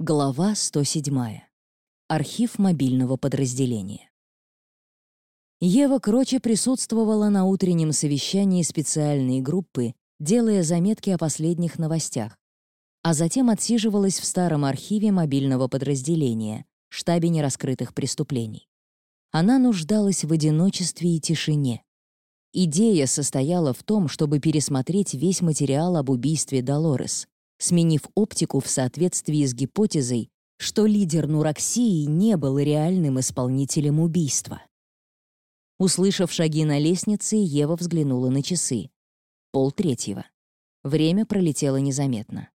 Глава 107. Архив мобильного подразделения. Ева Кроче присутствовала на утреннем совещании специальной группы, делая заметки о последних новостях, а затем отсиживалась в старом архиве мобильного подразделения, штабе нераскрытых преступлений. Она нуждалась в одиночестве и тишине. Идея состояла в том, чтобы пересмотреть весь материал об убийстве Долорес, сменив оптику в соответствии с гипотезой, что лидер Нураксии не был реальным исполнителем убийства. Услышав шаги на лестнице, Ева взглянула на часы. Пол третьего. Время пролетело незаметно.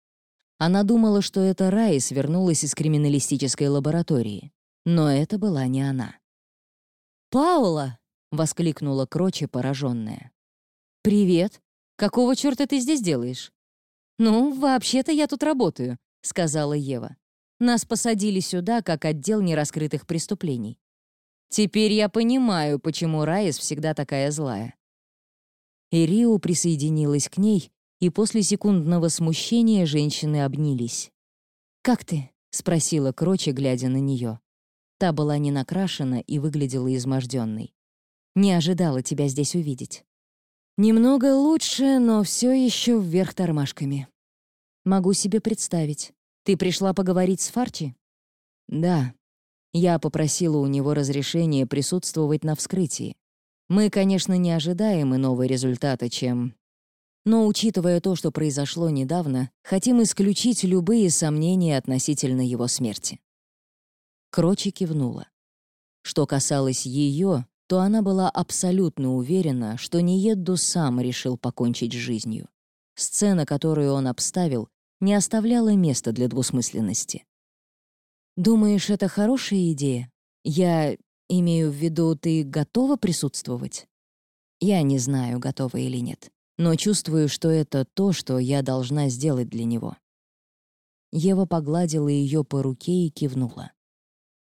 Она думала, что это Райс вернулась из криминалистической лаборатории. Но это была не она. «Паула!» — воскликнула Кроче, пораженная. «Привет! Какого черта ты здесь делаешь?» «Ну, вообще-то я тут работаю», — сказала Ева. «Нас посадили сюда как отдел нераскрытых преступлений. Теперь я понимаю, почему Райс всегда такая злая». Ирио присоединилась к ней, и после секундного смущения женщины обнялись. «Как ты?» — спросила Кроче, глядя на нее. Та была не накрашена и выглядела изможденной. «Не ожидала тебя здесь увидеть». «Немного лучше, но все еще вверх тормашками», Могу себе представить. Ты пришла поговорить с Фарчи? Да. Я попросила у него разрешения присутствовать на вскрытии. Мы, конечно, не ожидаем иного результата, чем... Но, учитывая то, что произошло недавно, хотим исключить любые сомнения относительно его смерти. Крочи кивнула. Что касалось ее, то она была абсолютно уверена, что Ниедду сам решил покончить с жизнью. Сцена, которую он обставил, не оставляла места для двусмысленности. «Думаешь, это хорошая идея? Я имею в виду, ты готова присутствовать?» Я не знаю, готова или нет, но чувствую, что это то, что я должна сделать для него. Ева погладила ее по руке и кивнула.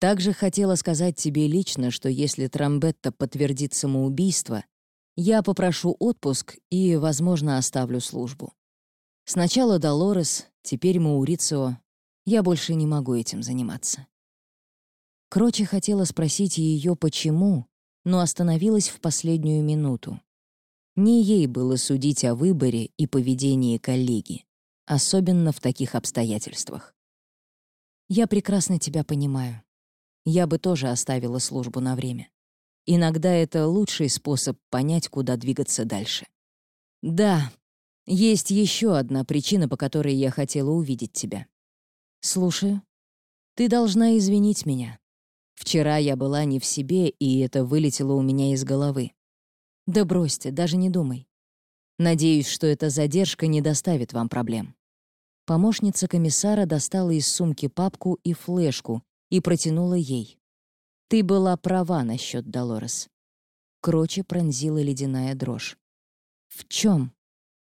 Также хотела сказать тебе лично, что если Трамбетта подтвердит самоубийство, я попрошу отпуск и, возможно, оставлю службу. Сначала Долорес, теперь Маурицио. Я больше не могу этим заниматься. Кроче хотела спросить ее, почему, но остановилась в последнюю минуту. Не ей было судить о выборе и поведении коллеги, особенно в таких обстоятельствах. «Я прекрасно тебя понимаю. Я бы тоже оставила службу на время. Иногда это лучший способ понять, куда двигаться дальше. Да, есть еще одна причина, по которой я хотела увидеть тебя. Слушаю. Ты должна извинить меня. Вчера я была не в себе, и это вылетело у меня из головы. Да бросьте, даже не думай. Надеюсь, что эта задержка не доставит вам проблем. Помощница комиссара достала из сумки папку и флешку и протянула ей. Ты была права насчет Долорес. Кроче пронзила ледяная дрожь. В чем?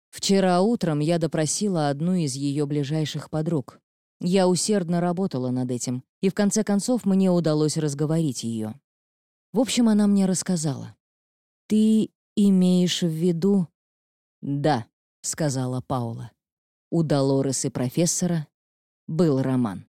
Вчера утром я допросила одну из ее ближайших подруг. Я усердно работала над этим, и в конце концов мне удалось разговорить ее. В общем, она мне рассказала. «Ты имеешь в виду...» «Да», — сказала Паула. У Долорес и профессора был роман.